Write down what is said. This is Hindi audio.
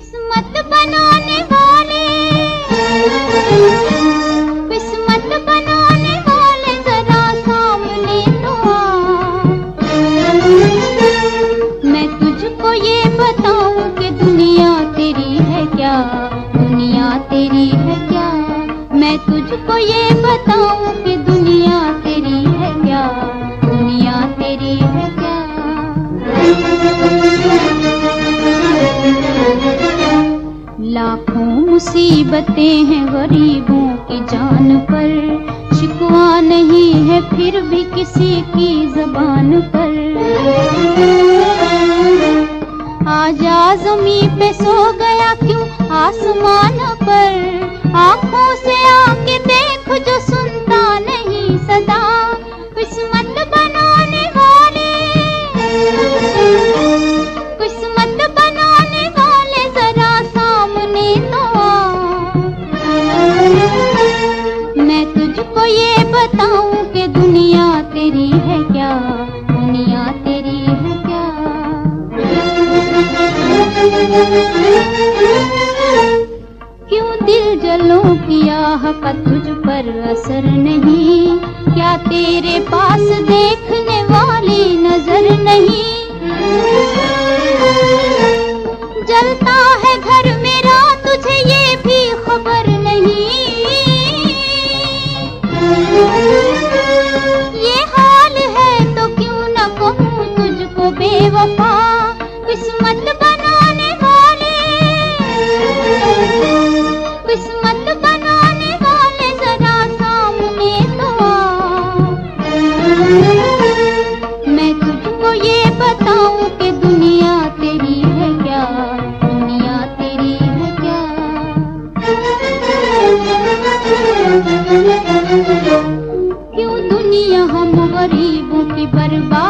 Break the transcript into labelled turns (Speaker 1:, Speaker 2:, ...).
Speaker 1: किस्मत बनाने वाले। किस्मत बनाने वाले जरा सामने तो मैं तुझको ये बताऊँ कि दुनिया तेरी है क्या? दुनिया तेरी है क्या? मैं तुझको ये बताऊँ कि दुनिया तेरी है क्या? दुनिया तेरी है क्या? लाखों मुसीबतें हैं गरीबों की जान पर। शिकवा नहीं है फिर भी किसी की जबान पर। आजा जमी पे सो गया क्यों? आसमान पर। दुनिया तेरी क्या? दिल जलो किया तुझ पर असर नहीं? क्या तेरे पास देखने वाली नज़र नहीं? जलता है घर मेरा, तुझे ये भी खबर नहीं। बेवफा किस्मत बनाने वाले। किस्मत बनाने वाले जरा सामने तो। मैं तुझको ये बताऊँ कि दुनिया तेरी है क्या? दुनिया तेरी है क्या? क्यों दुनिया हम गरीबों की बर्बाद